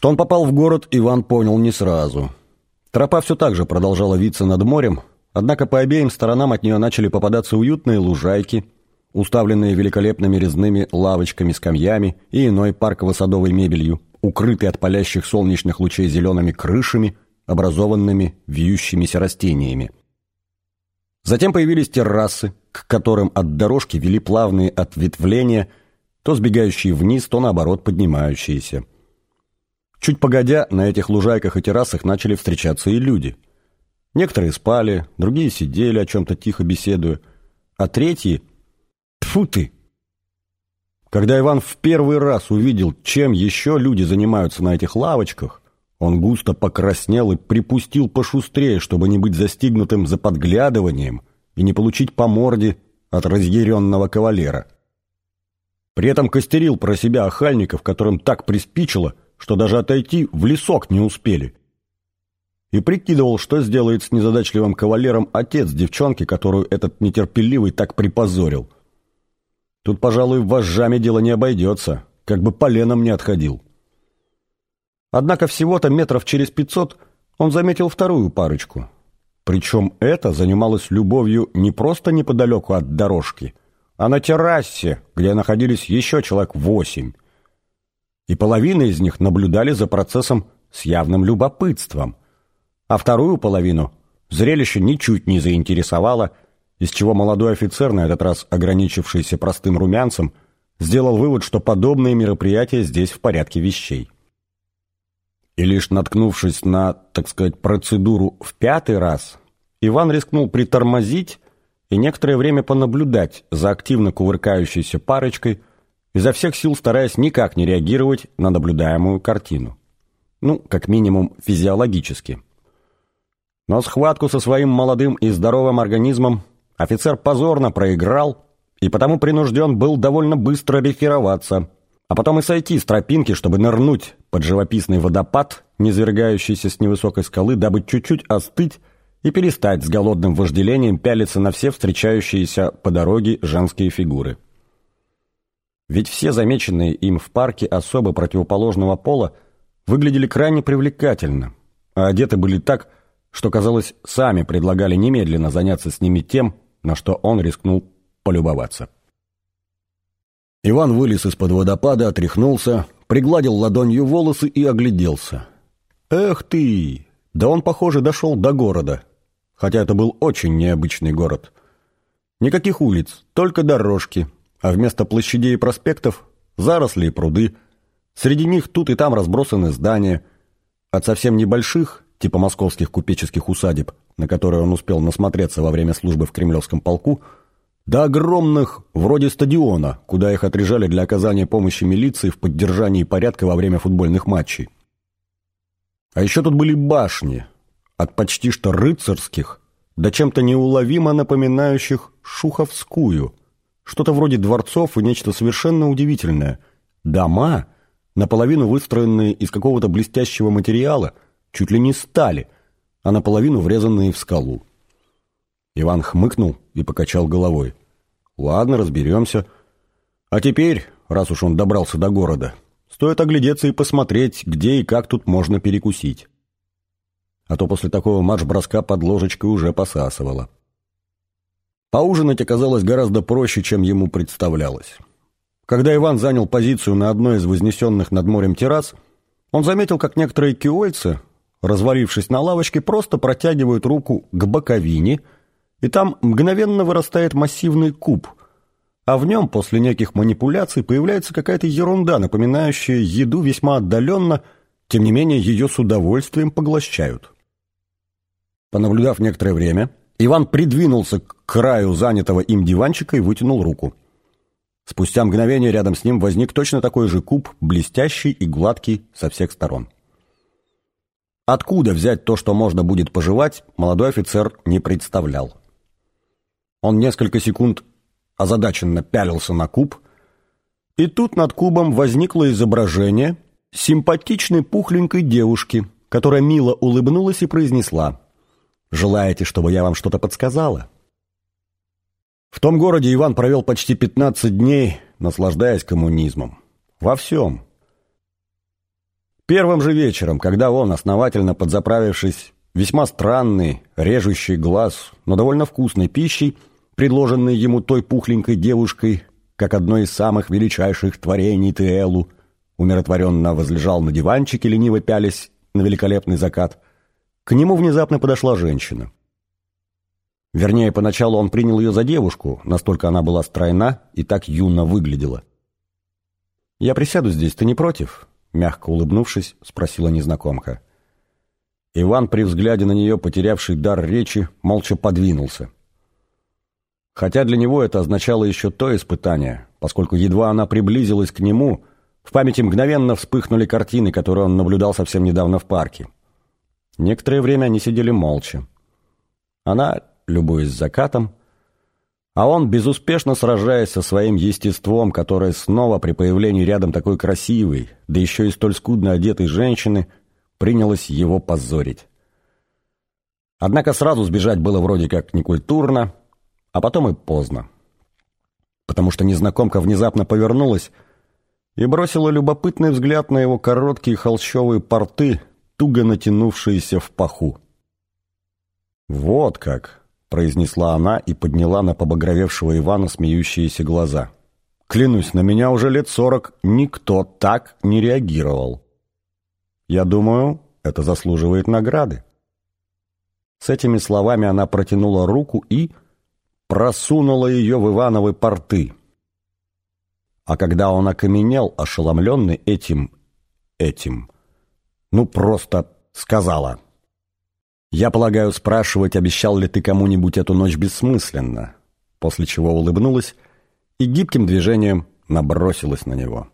Что он попал в город, Иван понял не сразу. Тропа все так же продолжала виться над морем, однако по обеим сторонам от нее начали попадаться уютные лужайки, уставленные великолепными резными лавочками, скамьями и иной парково-садовой мебелью, укрытые от палящих солнечных лучей зелеными крышами, образованными вьющимися растениями. Затем появились террасы, к которым от дорожки вели плавные ответвления, то сбегающие вниз, то наоборот поднимающиеся. Чуть погодя, на этих лужайках и террасах начали встречаться и люди. Некоторые спали, другие сидели, о чем-то тихо беседуя, а третьи... Тьфу ты! Когда Иван в первый раз увидел, чем еще люди занимаются на этих лавочках, он густо покраснел и припустил пошустрее, чтобы не быть застигнутым за подглядыванием и не получить по морде от разъяренного кавалера. При этом костерил про себя охальников, которым так приспичило, что даже отойти в лесок не успели. И прикидывал, что сделает с незадачливым кавалером отец девчонки, которую этот нетерпеливый так припозорил. Тут, пожалуй, вожжами дело не обойдется, как бы поленом не отходил. Однако всего-то метров через пятьсот он заметил вторую парочку. Причем эта занималась любовью не просто неподалеку от дорожки, а на террасе, где находились еще человек восемь и половина из них наблюдали за процессом с явным любопытством, а вторую половину зрелище ничуть не заинтересовало, из чего молодой офицер, на этот раз ограничившийся простым румянцем, сделал вывод, что подобные мероприятия здесь в порядке вещей. И лишь наткнувшись на, так сказать, процедуру в пятый раз, Иван рискнул притормозить и некоторое время понаблюдать за активно кувыркающейся парочкой, изо всех сил стараясь никак не реагировать на наблюдаемую картину. Ну, как минимум, физиологически. Но схватку со своим молодым и здоровым организмом офицер позорно проиграл и потому принужден был довольно быстро ретироваться, а потом и сойти с тропинки, чтобы нырнуть под живописный водопад, низвергающийся с невысокой скалы, дабы чуть-чуть остыть и перестать с голодным вожделением пялиться на все встречающиеся по дороге женские фигуры. Ведь все замеченные им в парке особо противоположного пола выглядели крайне привлекательно, а одеты были так, что, казалось, сами предлагали немедленно заняться с ними тем, на что он рискнул полюбоваться. Иван вылез из-под водопада, отряхнулся, пригладил ладонью волосы и огляделся. «Эх ты! Да он, похоже, дошел до города. Хотя это был очень необычный город. Никаких улиц, только дорожки, а вместо площадей и проспектов – заросли и пруды. Среди них тут и там разбросаны здания. От совсем небольших, типа московских купеческих усадеб, на которые он успел насмотреться во время службы в Кремлевском полку, до огромных, вроде стадиона, куда их отряжали для оказания помощи милиции в поддержании порядка во время футбольных матчей. А еще тут были башни, от почти что рыцарских до чем-то неуловимо напоминающих Шуховскую – что-то вроде дворцов и нечто совершенно удивительное. Дома, наполовину выстроенные из какого-то блестящего материала, чуть ли не стали, а наполовину врезанные в скалу. Иван хмыкнул и покачал головой. «Ладно, разберемся. А теперь, раз уж он добрался до города, стоит оглядеться и посмотреть, где и как тут можно перекусить. А то после такого марш-броска под ложечкой уже посасывало». Поужинать оказалось гораздо проще, чем ему представлялось. Когда Иван занял позицию на одной из вознесенных над морем террас, он заметил, как некоторые киольцы, развалившись на лавочке, просто протягивают руку к боковине, и там мгновенно вырастает массивный куб, а в нем после неких манипуляций появляется какая-то ерунда, напоминающая еду весьма отдаленно, тем не менее ее с удовольствием поглощают. Понаблюдав некоторое время, Иван придвинулся к краю занятого им диванчика и вытянул руку. Спустя мгновение рядом с ним возник точно такой же куб, блестящий и гладкий со всех сторон. Откуда взять то, что можно будет пожевать, молодой офицер не представлял. Он несколько секунд озадаченно пялился на куб, и тут над кубом возникло изображение симпатичной пухленькой девушки, которая мило улыбнулась и произнесла Желаете, чтобы я вам что-то подсказала?» В том городе Иван провел почти 15 дней, наслаждаясь коммунизмом. Во всем. Первым же вечером, когда он, основательно подзаправившись весьма странный, режущий глаз, но довольно вкусной пищей, предложенной ему той пухленькой девушкой, как одной из самых величайших творений Теэлу, умиротворенно возлежал на диванчике, лениво пялись на великолепный закат, к нему внезапно подошла женщина. Вернее, поначалу он принял ее за девушку, настолько она была стройна и так юно выглядела. «Я присяду здесь, ты не против?» Мягко улыбнувшись, спросила незнакомка. Иван, при взгляде на нее, потерявший дар речи, молча подвинулся. Хотя для него это означало еще то испытание, поскольку едва она приблизилась к нему, в памяти мгновенно вспыхнули картины, которые он наблюдал совсем недавно в парке. Некоторое время они сидели молча. Она, любуясь закатом, а он, безуспешно сражаясь со своим естеством, которое снова при появлении рядом такой красивой, да еще и столь скудно одетой женщины, принялось его позорить. Однако сразу сбежать было вроде как некультурно, а потом и поздно. Потому что незнакомка внезапно повернулась и бросила любопытный взгляд на его короткие холщовые порты, туго натянувшиеся в паху. «Вот как!» Произнесла она и подняла на побагровевшего Ивана смеющиеся глаза. «Клянусь, на меня уже лет сорок никто так не реагировал. Я думаю, это заслуживает награды». С этими словами она протянула руку и просунула ее в Ивановы порты. А когда он окаменел, ошеломленный этим, этим, ну просто сказала — «Я полагаю, спрашивать, обещал ли ты кому-нибудь эту ночь бессмысленно», после чего улыбнулась и гибким движением набросилась на него.